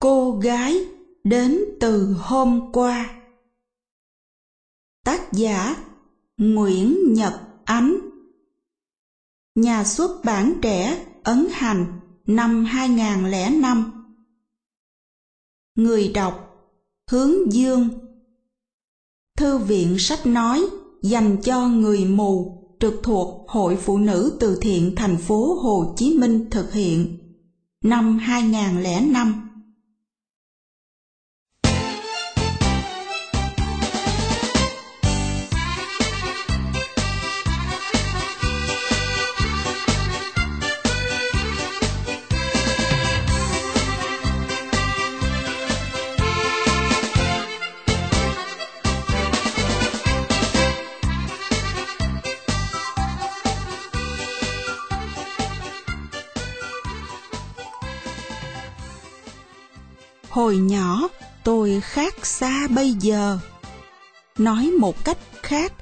Cô gái đến từ hôm qua. Tác giả Nguyễn Nhật Ánh. Nhà xuất bản trẻ Ấn Hành năm 2005 Người đọc Hướng Dương. Thư viện sách nói dành cho người mù trực thuộc Hội Phụ nữ từ thiện thành phố Hồ Chí Minh thực hiện năm 2005 Hồi nhỏ tôi khác xa bây giờ. Nói một cách khác,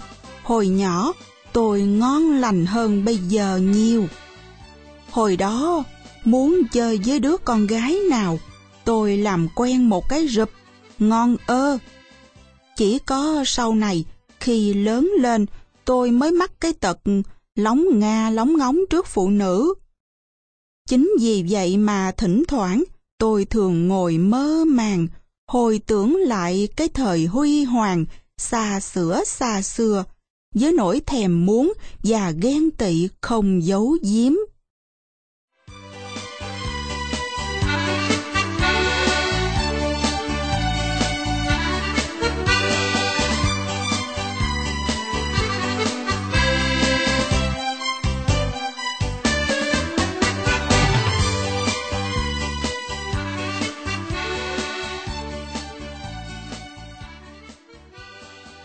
hồi nhỏ tôi ngon lành hơn bây giờ nhiều. Hồi đó, muốn chơi với đứa con gái nào, tôi làm quen một cái rụp, ngon ơ. Chỉ có sau này, khi lớn lên, tôi mới mắc cái tật lóng nga lóng ngóng trước phụ nữ. Chính vì vậy mà thỉnh thoảng tôi thường ngồi mơ màng, hồi tưởng lại cái thời huy hoàng, xa xửa xa xưa, với nỗi thèm muốn và ghen tị không giấu giếm.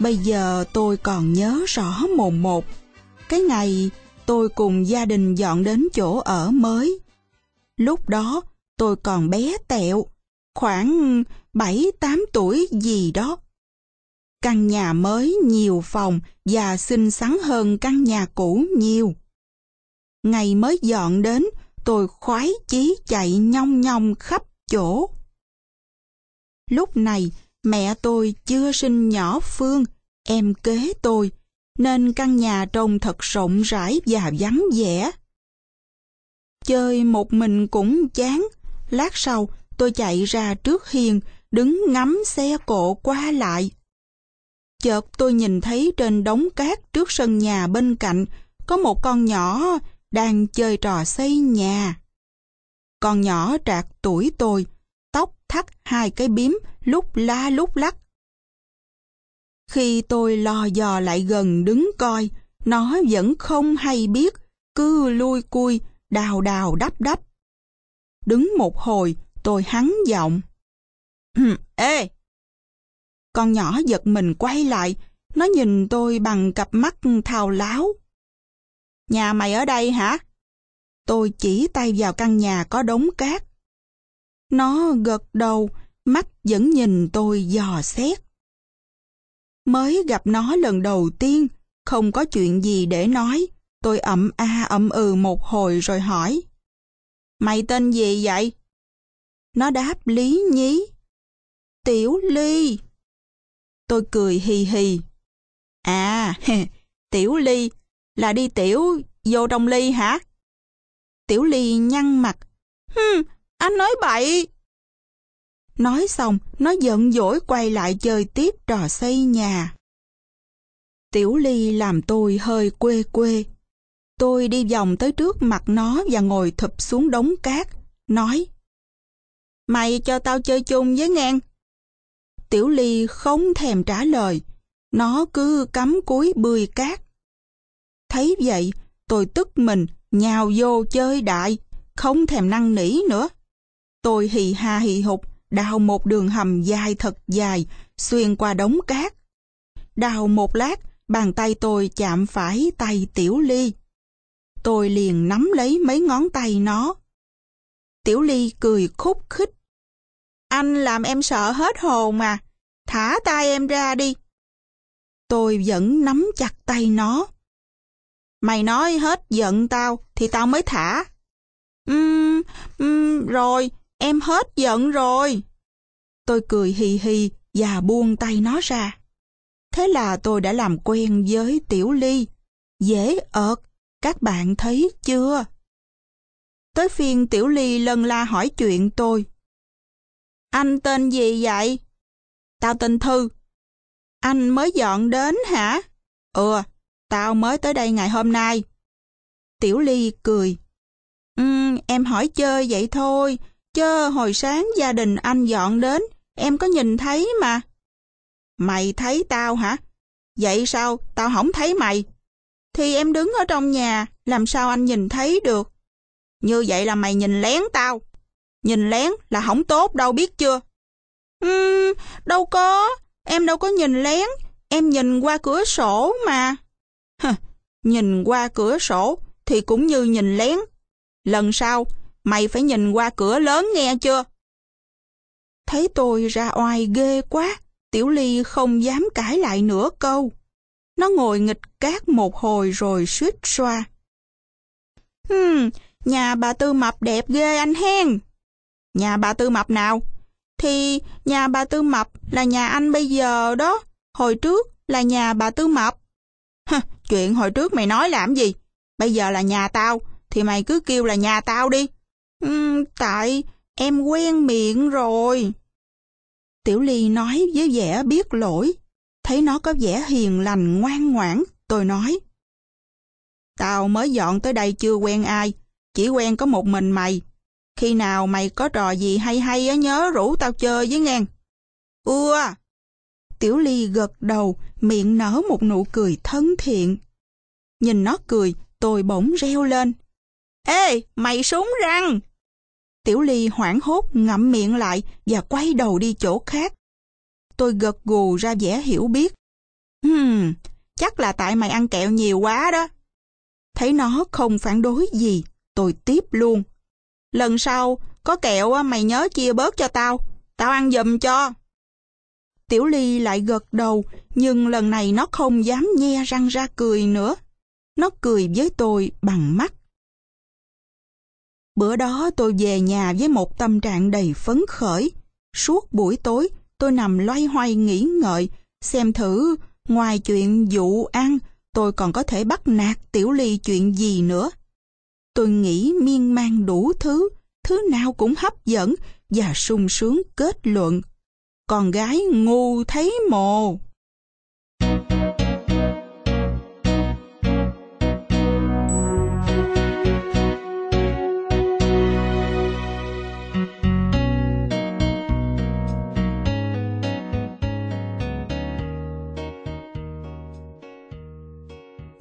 Bây giờ tôi còn nhớ rõ mồn một. Cái ngày tôi cùng gia đình dọn đến chỗ ở mới. Lúc đó tôi còn bé tẹo, khoảng 7-8 tuổi gì đó. Căn nhà mới nhiều phòng và xinh xắn hơn căn nhà cũ nhiều. Ngày mới dọn đến, tôi khoái chí chạy nhong nhong khắp chỗ. Lúc này, Mẹ tôi chưa sinh nhỏ Phương, em kế tôi, nên căn nhà trông thật rộng rãi và vắng vẻ. Chơi một mình cũng chán, lát sau tôi chạy ra trước hiên, đứng ngắm xe cộ qua lại. Chợt tôi nhìn thấy trên đống cát trước sân nhà bên cạnh có một con nhỏ đang chơi trò xây nhà. Con nhỏ trạc tuổi tôi, thắt hai cái bím lúc la lúc lắc. Khi tôi lo dò lại gần đứng coi, nó vẫn không hay biết, cứ lui cui, đào đào đắp đắp. Đứng một hồi, tôi hắn giọng. Ê! Con nhỏ giật mình quay lại, nó nhìn tôi bằng cặp mắt thao láo. Nhà mày ở đây hả? Tôi chỉ tay vào căn nhà có đống cát. Nó gật đầu, mắt vẫn nhìn tôi dò xét. Mới gặp nó lần đầu tiên, không có chuyện gì để nói, tôi ậm a ậm ừ một hồi rồi hỏi. Mày tên gì vậy? Nó đáp lý nhí. Tiểu Ly. Tôi cười hì hì. À, Tiểu Ly, là đi tiểu vô trong ly hả? Tiểu Ly nhăn mặt. Hừm, anh nói bậy. Nói xong, nó giận dỗi quay lại chơi tiếp trò xây nhà. Tiểu Ly làm tôi hơi quê quê. Tôi đi vòng tới trước mặt nó và ngồi thụp xuống đống cát, nói Mày cho tao chơi chung với ngang. Tiểu Ly không thèm trả lời, nó cứ cắm cúi bươi cát. Thấy vậy, tôi tức mình, nhào vô chơi đại, không thèm năn nỉ nữa. Tôi hì ha hì hục, đào một đường hầm dài thật dài, xuyên qua đống cát. Đào một lát, bàn tay tôi chạm phải tay Tiểu Ly. Tôi liền nắm lấy mấy ngón tay nó. Tiểu Ly cười khúc khích. Anh làm em sợ hết hồn mà, thả tay em ra đi. Tôi vẫn nắm chặt tay nó. Mày nói hết giận tao thì tao mới thả. Ừm, um, um, rồi, em hết giận rồi. Tôi cười hì hì và buông tay nó ra. Thế là tôi đã làm quen với Tiểu Ly. Dễ ợt, các bạn thấy chưa? Tới phiên Tiểu Ly lần la hỏi chuyện tôi. Anh tên gì vậy? Tao tên Thư. Anh mới dọn đến hả? Ừ, tao mới tới đây ngày hôm nay. Tiểu Ly cười. Ừ, em hỏi chơi vậy thôi, chứ hồi sáng gia đình anh dọn đến, em có nhìn thấy mà. Mày thấy tao hả? Vậy sao tao không thấy mày? Thì em đứng ở trong nhà, làm sao anh nhìn thấy được? Như vậy là mày nhìn lén tao. Nhìn lén là không tốt đâu biết chưa? Ừm, đâu có, em đâu có nhìn lén, em nhìn qua cửa sổ mà. Hừ, nhìn qua cửa sổ thì cũng như nhìn lén. Lần sau, mày phải nhìn qua cửa lớn nghe chưa? Thấy tôi ra oai ghê quá, Tiểu Ly không dám cãi lại nửa câu. Nó ngồi nghịch cát một hồi rồi suýt xoa. Hmm, nhà bà Tư Mập đẹp ghê anh hen. Nhà bà Tư Mập nào? Thì nhà bà Tư Mập là nhà anh bây giờ đó. Hồi trước là nhà bà Tư Mập. Hừ, chuyện hồi trước mày nói làm gì? Bây giờ là nhà tao, thì mày cứ kêu là nhà tao đi. Uhm, tại em quen miệng rồi. Tiểu Ly nói với vẻ biết lỗi. Thấy nó có vẻ hiền lành ngoan ngoãn, tôi nói. Tao mới dọn tới đây chưa quen ai, chỉ quen có một mình mày. Khi nào mày có trò gì hay hay á nhớ rủ tao chơi với ngang. Ưa! Tiểu Ly gật đầu, miệng nở một nụ cười thân thiện. Nhìn nó cười, tôi bỗng reo lên. Ê, mày súng răng! Tiểu Ly hoảng hốt ngậm miệng lại và quay đầu đi chỗ khác. Tôi gật gù ra vẻ hiểu biết. Hmm, chắc là tại mày ăn kẹo nhiều quá đó. Thấy nó không phản đối gì, tôi tiếp luôn. Lần sau, có kẹo mày nhớ chia bớt cho tao, tao ăn giùm cho. Tiểu Ly lại gật đầu, nhưng lần này nó không dám nhe răng ra cười nữa. Nó cười với tôi bằng mắt. Bữa đó tôi về nhà với một tâm trạng đầy phấn khởi. Suốt buổi tối, tôi nằm loay hoay nghĩ ngợi, xem thử ngoài chuyện dụ ăn, tôi còn có thể bắt nạt Tiểu Ly chuyện gì nữa. Tôi nghĩ miên man đủ thứ, thứ nào cũng hấp dẫn và sung sướng kết luận. Con gái ngu thấy mồ.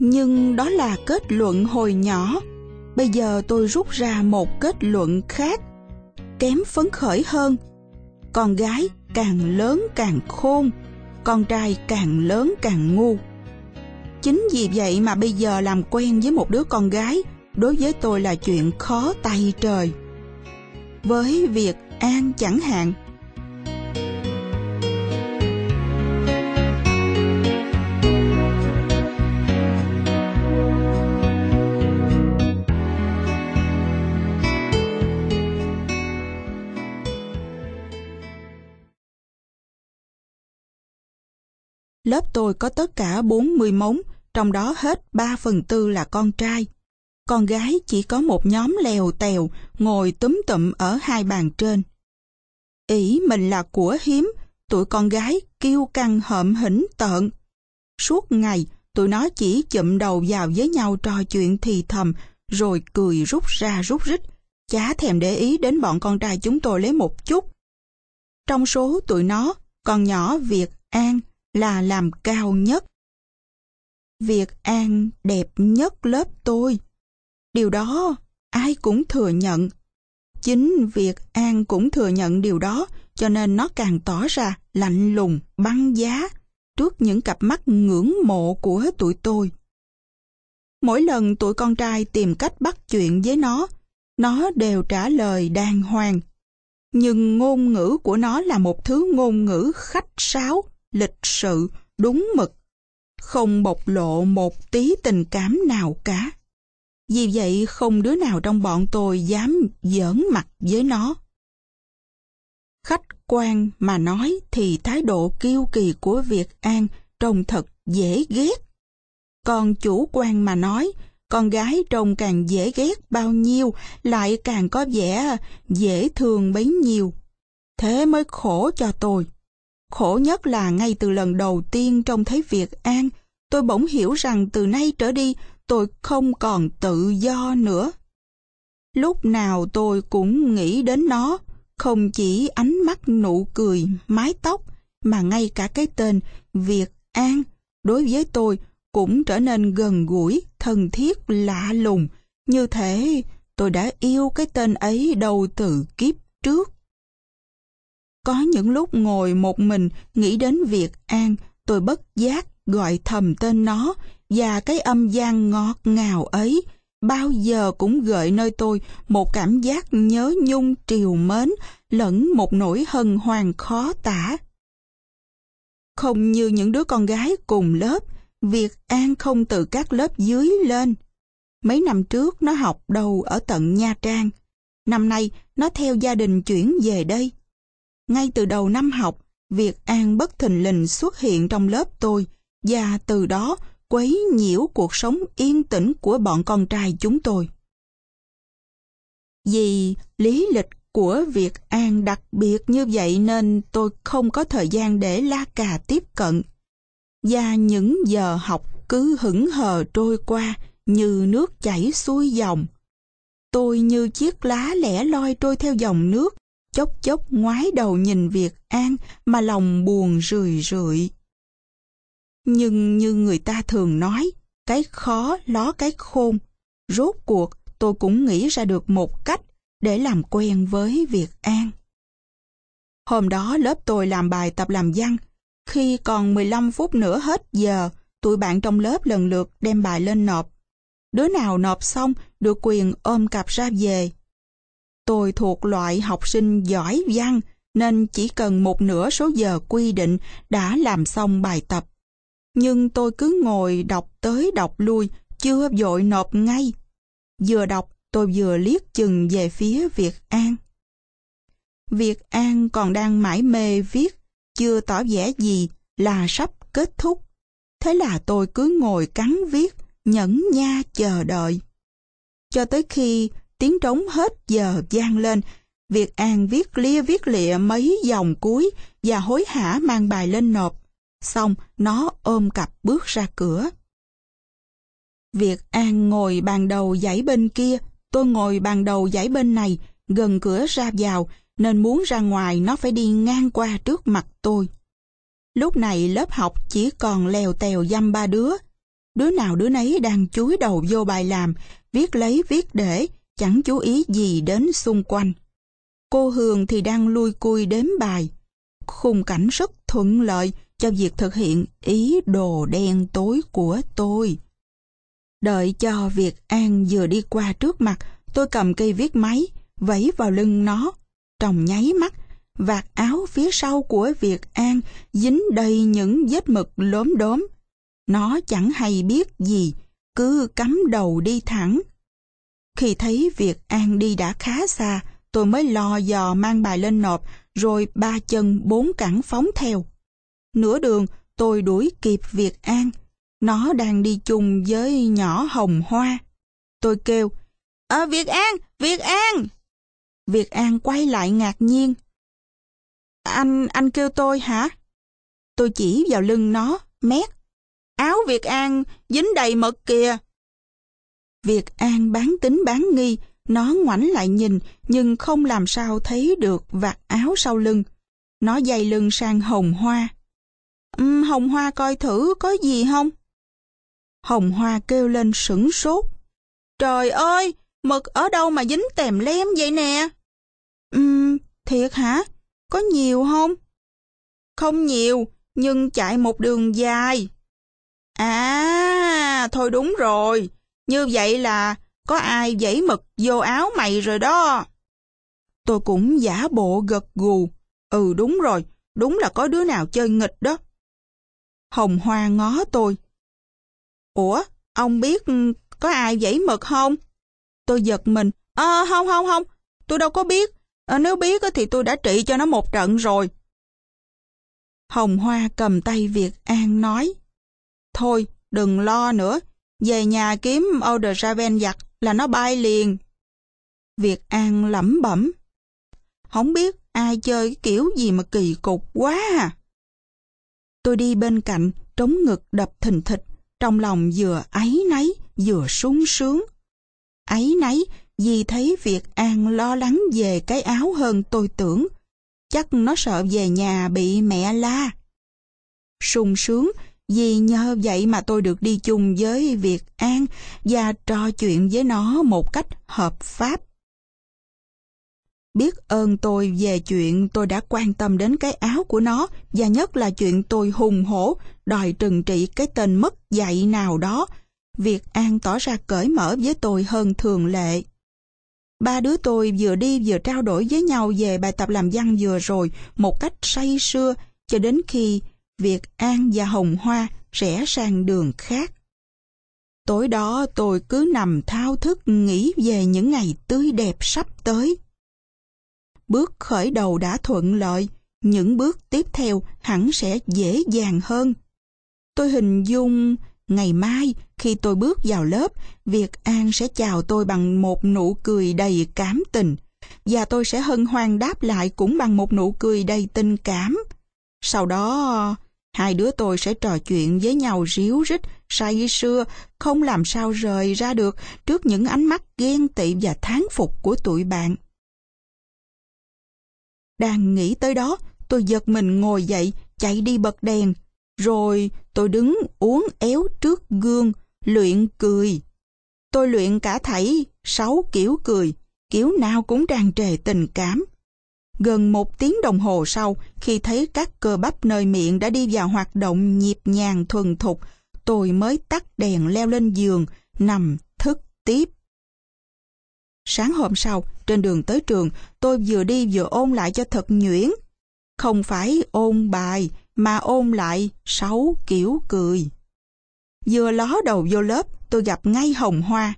Nhưng đó là kết luận hồi nhỏ. Bây giờ tôi rút ra một kết luận khác, kém phấn khởi hơn. Con gái càng lớn càng khôn, con trai càng lớn càng ngu. Chính vì vậy mà bây giờ làm quen với một đứa con gái đối với tôi là chuyện khó tay trời. Với việc An chẳng hạn, Lớp tôi có tất cả 40 mống, trong đó hết 3 phần tư là con trai. Con gái chỉ có một nhóm lèo tèo ngồi túm tụm ở hai bàn trên. Ý mình là của hiếm, tụi con gái kêu căng hợm hỉnh tợn. Suốt ngày, tụi nó chỉ chụm đầu vào với nhau trò chuyện thì thầm, rồi cười rút ra rút rít, chả thèm để ý đến bọn con trai chúng tôi lấy một chút. Trong số tụi nó, con nhỏ Việt An là làm cao nhất. Việc An đẹp nhất lớp tôi. Điều đó ai cũng thừa nhận. Chính việc An cũng thừa nhận điều đó cho nên nó càng tỏ ra lạnh lùng, băng giá trước những cặp mắt ngưỡng mộ của tụi tôi. Mỗi lần tụi con trai tìm cách bắt chuyện với nó, nó đều trả lời đàng hoàng. Nhưng ngôn ngữ của nó là một thứ ngôn ngữ khách sáo, lịch sự, đúng mực, không bộc lộ một tí tình cảm nào cả. Vì vậy không đứa nào trong bọn tôi dám giỡn mặt với nó. Khách quan mà nói thì thái độ kiêu kỳ của Việt An trông thật dễ ghét. Còn chủ quan mà nói, con gái trông càng dễ ghét bao nhiêu, lại càng có vẻ dễ thương bấy nhiêu. Thế mới khổ cho tôi. Khổ nhất là ngay từ lần đầu tiên trông thấy Việt An, tôi bỗng hiểu rằng từ nay trở đi tôi không còn tự do nữa. Lúc nào tôi cũng nghĩ đến nó, không chỉ ánh mắt nụ cười, mái tóc, mà ngay cả cái tên Việt An đối với tôi cũng trở nên gần gũi, thân thiết, lạ lùng. Như thế, tôi đã yêu cái tên ấy đầu từ kiếp trước. Có những lúc ngồi một mình nghĩ đến việc An, tôi bất giác gọi thầm tên nó và cái âm gian ngọt ngào ấy bao giờ cũng gợi nơi tôi một cảm giác nhớ nhung triều mến lẫn một nỗi hân hoan khó tả. Không như những đứa con gái cùng lớp, Việt An không từ các lớp dưới lên. Mấy năm trước nó học đầu ở tận Nha Trang. Năm nay nó theo gia đình chuyển về đây. Ngay từ đầu năm học, Việt An bất thình lình xuất hiện trong lớp tôi và từ đó quấy nhiễu cuộc sống yên tĩnh của bọn con trai chúng tôi. Vì lý lịch của Việt An đặc biệt như vậy nên tôi không có thời gian để la cà tiếp cận. Và những giờ học cứ hững hờ trôi qua như nước chảy xuôi dòng. Tôi như chiếc lá lẻ loi trôi theo dòng nước, chốc chốc ngoái đầu nhìn Việt An mà lòng buồn rười rượi. Nhưng như người ta thường nói, cái khó ló cái khôn. Rốt cuộc tôi cũng nghĩ ra được một cách để làm quen với Việt An. Hôm đó lớp tôi làm bài tập làm văn. Khi còn 15 phút nữa hết giờ, tụi bạn trong lớp lần lượt đem bài lên nộp. Đứa nào nộp xong được quyền ôm cặp ra về. Tôi thuộc loại học sinh giỏi văn nên chỉ cần một nửa số giờ quy định đã làm xong bài tập. Nhưng tôi cứ ngồi đọc tới đọc lui, chưa vội nộp ngay. Vừa đọc tôi vừa liếc chừng về phía Việt An. Việt An còn đang mãi mê viết, chưa tỏ vẻ gì là sắp kết thúc. Thế là tôi cứ ngồi cắn viết, nhẫn nha chờ đợi. Cho tới khi tiếng trống hết giờ vang lên, Việt An viết lia viết lịa mấy dòng cuối và hối hả mang bài lên nộp. Xong, nó ôm cặp bước ra cửa. Việt An ngồi bàn đầu dãy bên kia, tôi ngồi bàn đầu dãy bên này, gần cửa ra vào, nên muốn ra ngoài nó phải đi ngang qua trước mặt tôi. Lúc này lớp học chỉ còn lèo tèo dăm ba đứa. Đứa nào đứa nấy đang chúi đầu vô bài làm, viết lấy viết để, chẳng chú ý gì đến xung quanh. Cô Hương thì đang lui cui đếm bài. Khung cảnh rất thuận lợi cho việc thực hiện ý đồ đen tối của tôi. Đợi cho việc An vừa đi qua trước mặt, tôi cầm cây viết máy, vẫy vào lưng nó. Trong nháy mắt, vạt áo phía sau của Việt An dính đầy những vết mực lốm đốm. Nó chẳng hay biết gì, cứ cắm đầu đi thẳng. Khi thấy việc An đi đã khá xa, tôi mới lo dò mang bài lên nộp, rồi ba chân bốn cẳng phóng theo. Nửa đường, tôi đuổi kịp Việt An. Nó đang đi chung với nhỏ hồng hoa. Tôi kêu, Ờ, Việt An, Việt An! Việt An quay lại ngạc nhiên. Anh, anh kêu tôi hả? Tôi chỉ vào lưng nó, mét. Áo Việt An dính đầy mật kìa. Việt An bán tính bán nghi, nó ngoảnh lại nhìn nhưng không làm sao thấy được vạt áo sau lưng. Nó dày lưng sang hồng hoa. Um, hồng hoa coi thử có gì không? Hồng hoa kêu lên sửng sốt. Trời ơi, mực ở đâu mà dính tèm lem vậy nè? Ừm, um, thiệt hả? Có nhiều không? Không nhiều, nhưng chạy một đường dài. À, thôi đúng rồi. Như vậy là có ai dãy mực vô áo mày rồi đó. Tôi cũng giả bộ gật gù. Ừ đúng rồi, đúng là có đứa nào chơi nghịch đó. Hồng Hoa ngó tôi. Ủa, ông biết có ai dãy mực không? Tôi giật mình. Ờ, không, không, không, tôi đâu có biết. À, nếu biết thì tôi đã trị cho nó một trận rồi. Hồng Hoa cầm tay Việt An nói, Thôi, đừng lo nữa, về nhà kiếm Outer Raven giặt là nó bay liền. Việt An lẩm bẩm, Không biết ai chơi cái kiểu gì mà kỳ cục quá à. Tôi đi bên cạnh, trống ngực đập thình thịch, trong lòng vừa ấy nấy, vừa sung sướng. Ấy nấy vì thấy Việt An lo lắng về cái áo hơn tôi tưởng. Chắc nó sợ về nhà bị mẹ la. sung sướng vì nhờ vậy mà tôi được đi chung với Việt An và trò chuyện với nó một cách hợp pháp. Biết ơn tôi về chuyện tôi đã quan tâm đến cái áo của nó và nhất là chuyện tôi hùng hổ, đòi trừng trị cái tên mất dạy nào đó. Việt An tỏ ra cởi mở với tôi hơn thường lệ. Ba đứa tôi vừa đi vừa trao đổi với nhau về bài tập làm văn vừa rồi một cách say sưa cho đến khi Việt An và Hồng Hoa rẽ sang đường khác. Tối đó tôi cứ nằm thao thức nghĩ về những ngày tươi đẹp sắp tới. Bước khởi đầu đã thuận lợi, những bước tiếp theo hẳn sẽ dễ dàng hơn. Tôi hình dung ngày mai khi tôi bước vào lớp, Việt An sẽ chào tôi bằng một nụ cười đầy cảm tình và tôi sẽ hân hoan đáp lại cũng bằng một nụ cười đầy tình cảm. Sau đó, hai đứa tôi sẽ trò chuyện với nhau ríu rít, say sưa, không làm sao rời ra được trước những ánh mắt ghen tị và thán phục của tụi bạn. Đang nghĩ tới đó, tôi giật mình ngồi dậy, chạy đi bật đèn. Rồi tôi đứng uống éo trước gương, luyện cười. Tôi luyện cả thảy sáu kiểu cười, kiểu nào cũng tràn trề tình cảm. Gần một tiếng đồng hồ sau, khi thấy các cơ bắp nơi miệng đã đi vào hoạt động nhịp nhàng thuần thục, tôi mới tắt đèn leo lên giường, nằm thức tiếp. Sáng hôm sau, trên đường tới trường, tôi vừa đi vừa ôn lại cho thật nhuyễn. Không phải ôn bài, mà ôn lại sáu kiểu cười. Vừa ló đầu vô lớp, tôi gặp ngay hồng hoa.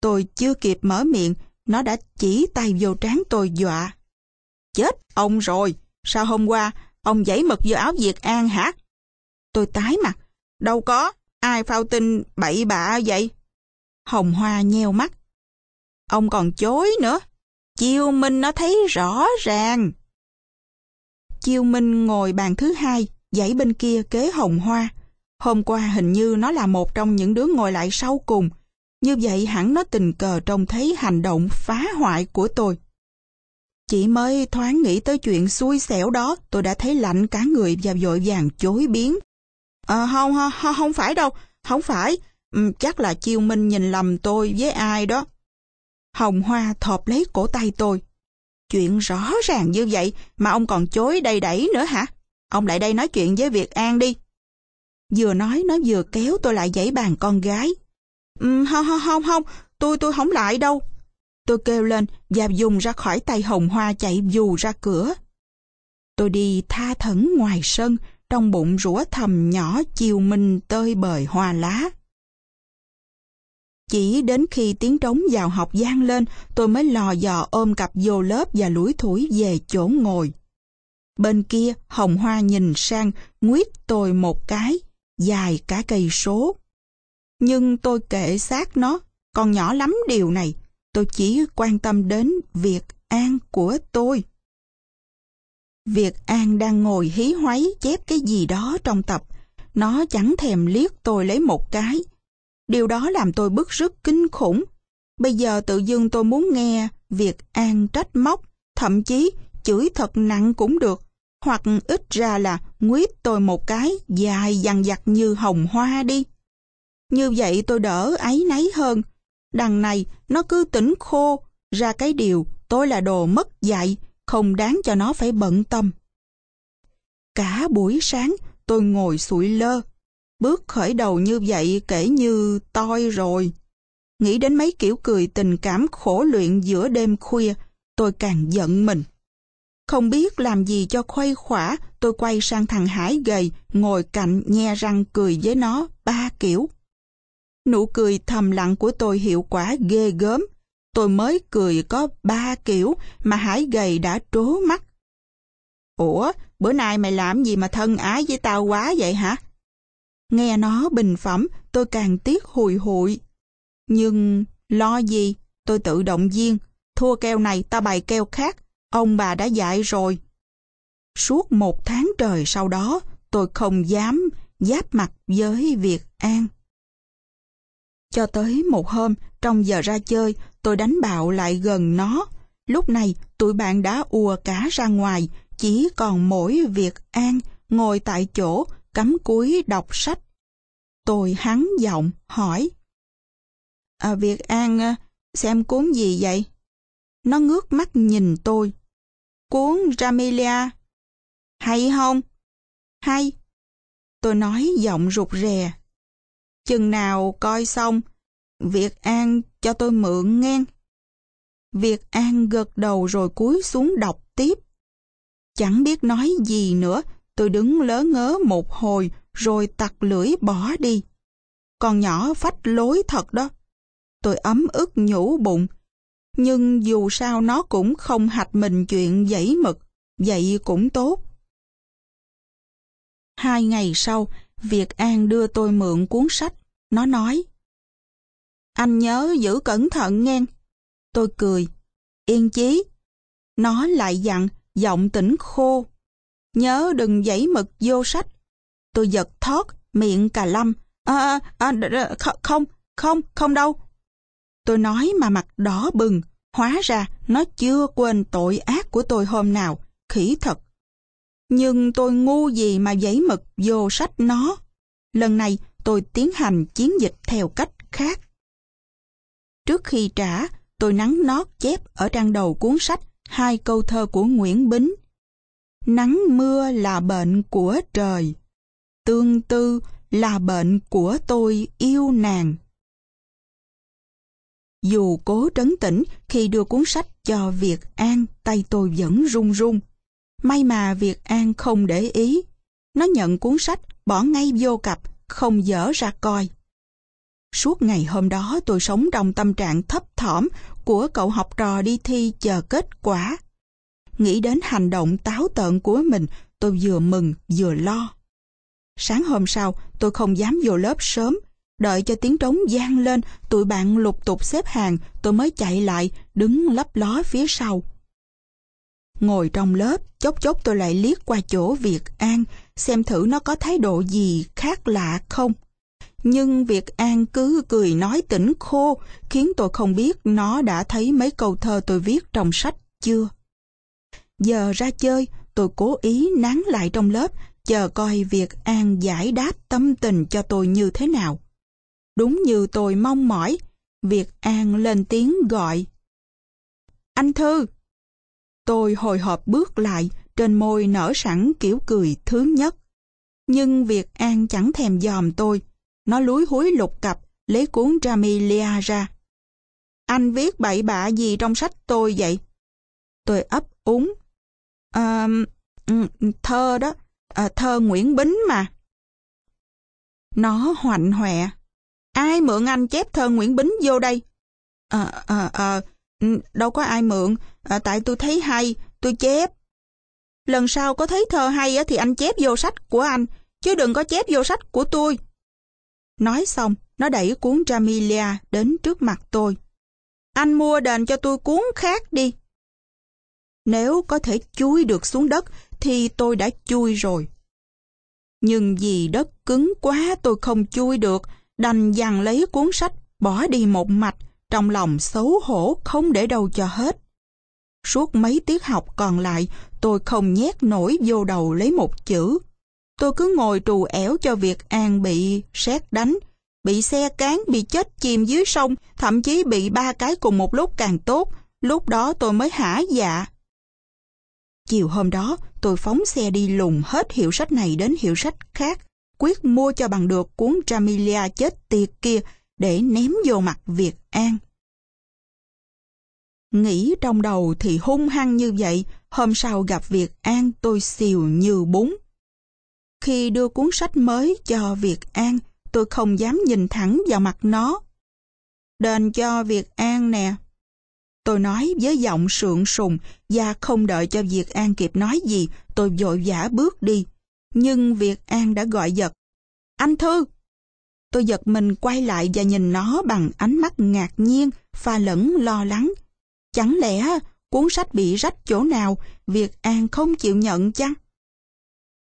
Tôi chưa kịp mở miệng, nó đã chỉ tay vô trán tôi dọa. Chết ông rồi, sao hôm qua ông giấy mực vô áo Việt An hả? Tôi tái mặt, đâu có, ai phao tin bậy bạ vậy? Hồng Hoa nheo mắt. Ông còn chối nữa, Chiêu Minh nó thấy rõ ràng. Chiêu Minh ngồi bàn thứ hai, dãy bên kia kế hồng hoa. Hôm qua hình như nó là một trong những đứa ngồi lại sau cùng. Như vậy hẳn nó tình cờ trông thấy hành động phá hoại của tôi. Chỉ mới thoáng nghĩ tới chuyện xui xẻo đó, tôi đã thấy lạnh cả người và vội vàng chối biến. À, không, không, không phải đâu, không phải. Ừ, chắc là Chiêu Minh nhìn lầm tôi với ai đó. Hồng Hoa thọp lấy cổ tay tôi. Chuyện rõ ràng như vậy mà ông còn chối đầy đẩy nữa hả? Ông lại đây nói chuyện với Việt An đi. Vừa nói nó vừa kéo tôi lại dãy bàn con gái. Ừ, không, không, không, không, tôi tôi không lại đâu. Tôi kêu lên và dùng ra khỏi tay hồng hoa chạy dù ra cửa. Tôi đi tha thẩn ngoài sân, trong bụng rủa thầm nhỏ chiều minh tơi bời hoa lá. Chỉ đến khi tiếng trống vào học gian lên, tôi mới lò dò ôm cặp vô lớp và lủi thủi về chỗ ngồi. Bên kia, hồng hoa nhìn sang, nguyết tôi một cái, dài cả cây số. Nhưng tôi kệ xác nó, còn nhỏ lắm điều này. Tôi chỉ quan tâm đến việc an của tôi. Việc An đang ngồi hí hoáy chép cái gì đó trong tập. Nó chẳng thèm liếc tôi lấy một cái. Điều đó làm tôi bức rứt kinh khủng. Bây giờ tự dưng tôi muốn nghe việc An trách móc, thậm chí chửi thật nặng cũng được hoặc ít ra là nguyết tôi một cái dài dằn dặt như hồng hoa đi. Như vậy tôi đỡ ấy nấy hơn. Đằng này nó cứ tỉnh khô, ra cái điều tôi là đồ mất dạy, không đáng cho nó phải bận tâm. Cả buổi sáng tôi ngồi sụi lơ, bước khởi đầu như vậy kể như toi rồi. Nghĩ đến mấy kiểu cười tình cảm khổ luyện giữa đêm khuya, tôi càng giận mình. Không biết làm gì cho khuây khỏa, tôi quay sang thằng Hải gầy, ngồi cạnh nhe răng cười với nó ba kiểu. Nụ cười thầm lặng của tôi hiệu quả ghê gớm. tôi mới cười có ba kiểu mà Hải gầy đã trố mắt. Ủa, bữa nay mày làm gì mà thân ái với tao quá vậy hả? Nghe nó bình phẩm, tôi càng tiếc hùi hụi. Nhưng lo gì, tôi tự động viên, thua keo này ta bày keo khác, ông bà đã dạy rồi. Suốt một tháng trời sau đó, tôi không dám giáp mặt với Việt An. Cho tới một hôm, trong giờ ra chơi, tôi đánh bạo lại gần nó. Lúc này, tụi bạn đã ùa cả ra ngoài, chỉ còn mỗi Việt An ngồi tại chỗ, cắm cúi đọc sách. Tôi hắn giọng, hỏi. À, Việt An, à, xem cuốn gì vậy? Nó ngước mắt nhìn tôi. Cuốn Ramilia. Hay không? Hay. Tôi nói giọng rụt rè. Chừng nào coi xong, Việt An cho tôi mượn ngang. Việt An gật đầu rồi cúi xuống đọc tiếp. Chẳng biết nói gì nữa, tôi đứng lớ ngớ một hồi rồi tặc lưỡi bỏ đi. Con nhỏ phách lối thật đó. Tôi ấm ức nhủ bụng. Nhưng dù sao nó cũng không hạch mình chuyện dãy mực, vậy cũng tốt. Hai ngày sau, Việt An đưa tôi mượn cuốn sách. Nó nói, Anh nhớ giữ cẩn thận nghe. Tôi cười, yên chí. Nó lại dặn, giọng tỉnh khô. Nhớ đừng dãy mực vô sách. Tôi giật thót, miệng cà lâm. À, à, à, không, không, không đâu. Tôi nói mà mặt đỏ bừng. Hóa ra nó chưa quên tội ác của tôi hôm nào. Khỉ thật. Nhưng tôi ngu gì mà giấy mực vô sách nó. Lần này tôi tiến hành chiến dịch theo cách khác. Trước khi trả, tôi nắng nót chép ở trang đầu cuốn sách hai câu thơ của Nguyễn Bính. Nắng mưa là bệnh của trời, tương tư là bệnh của tôi yêu nàng. Dù cố trấn tĩnh khi đưa cuốn sách cho Việt An, tay tôi vẫn run run. May mà Việt An không để ý. Nó nhận cuốn sách, bỏ ngay vô cặp, không dở ra coi. Suốt ngày hôm đó tôi sống trong tâm trạng thấp thỏm của cậu học trò đi thi chờ kết quả. Nghĩ đến hành động táo tợn của mình, tôi vừa mừng vừa lo. Sáng hôm sau, tôi không dám vô lớp sớm. Đợi cho tiếng trống gian lên, tụi bạn lục tục xếp hàng, tôi mới chạy lại, đứng lấp ló phía sau. Ngồi trong lớp, chốc chốc tôi lại liếc qua chỗ Việt An, xem thử nó có thái độ gì khác lạ không. Nhưng Việt An cứ cười nói tỉnh khô, khiến tôi không biết nó đã thấy mấy câu thơ tôi viết trong sách chưa. Giờ ra chơi, tôi cố ý nán lại trong lớp, chờ coi Việt An giải đáp tâm tình cho tôi như thế nào. Đúng như tôi mong mỏi, Việt An lên tiếng gọi. Anh Thư! Tôi hồi hộp bước lại, trên môi nở sẵn kiểu cười thứ nhất. Nhưng việc An chẳng thèm dòm tôi. Nó lúi húi lục cặp, lấy cuốn Jamilia ra. Anh viết bậy bạ gì trong sách tôi vậy? Tôi ấp úng. À, thơ đó, à, thơ Nguyễn Bính mà. Nó hoạnh hoẹ. Ai mượn anh chép thơ Nguyễn Bính vô đây? À, à, à, Ừ, đâu có ai mượn, à, tại tôi thấy hay, tôi chép. Lần sau có thấy thơ hay thì anh chép vô sách của anh, chứ đừng có chép vô sách của tôi. Nói xong, nó đẩy cuốn Jamilia đến trước mặt tôi. Anh mua đền cho tôi cuốn khác đi. Nếu có thể chui được xuống đất thì tôi đã chui rồi. Nhưng vì đất cứng quá tôi không chui được, đành dằn lấy cuốn sách, bỏ đi một mạch, trong lòng xấu hổ không để đâu cho hết. Suốt mấy tiết học còn lại, tôi không nhét nổi vô đầu lấy một chữ. Tôi cứ ngồi trù ẻo cho việc An bị sét đánh, bị xe cán, bị chết chìm dưới sông, thậm chí bị ba cái cùng một lúc càng tốt. Lúc đó tôi mới hả dạ. Chiều hôm đó, tôi phóng xe đi lùng hết hiệu sách này đến hiệu sách khác, quyết mua cho bằng được cuốn Tramilia chết tiệt kia để ném vô mặt Việt An. Nghĩ trong đầu thì hung hăng như vậy, hôm sau gặp Việt An tôi xìu như bún. Khi đưa cuốn sách mới cho Việt An, tôi không dám nhìn thẳng vào mặt nó. Đền cho Việt An nè. Tôi nói với giọng sượng sùng và không đợi cho Việt An kịp nói gì, tôi vội vã bước đi. Nhưng Việt An đã gọi giật. Anh Thư! Tôi giật mình quay lại và nhìn nó bằng ánh mắt ngạc nhiên, pha lẫn lo lắng. Chẳng lẽ cuốn sách bị rách chỗ nào, Việt An không chịu nhận chăng?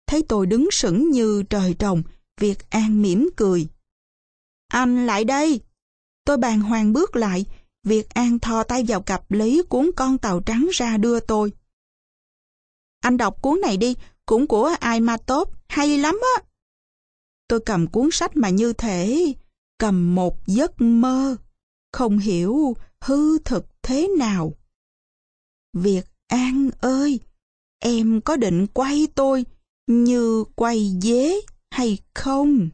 Thấy tôi đứng sững như trời trồng, Việt An mỉm cười. Anh lại đây! Tôi bàng hoàng bước lại, Việt An thò tay vào cặp lấy cuốn con tàu trắng ra đưa tôi. Anh đọc cuốn này đi, cũng của ai mà tốt, hay lắm á. Tôi cầm cuốn sách mà như thể cầm một giấc mơ, không hiểu hư thực thế nào. Việt An ơi, em có định quay tôi như quay dế hay không?